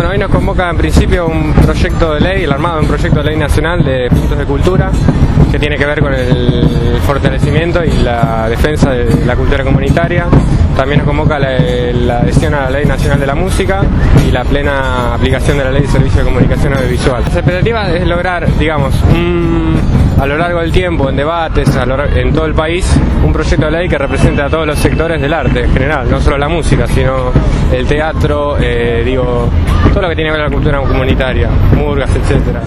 Bueno, hoy nos convoca en principio un proyecto de ley, el armado de un proyecto de ley nacional de puntos de cultura que tiene que ver con el fortalecimiento y la defensa de la cultura comunitaria. También nos convoca la, adhesión a la Ley Nacional de la Música y la plena aplicación de la Ley de Servicio de Comunicación Audiovisual. Las expectativas es lograr, digamos, a lo largo del tiempo, en debates, en todo el país, un proyecto de ley que represente a todos los sectores del arte en general, no solo la música, sino el teatro, eh, digo, todo lo que tiene que ver con la cultura comunitaria, murgas, etcétera.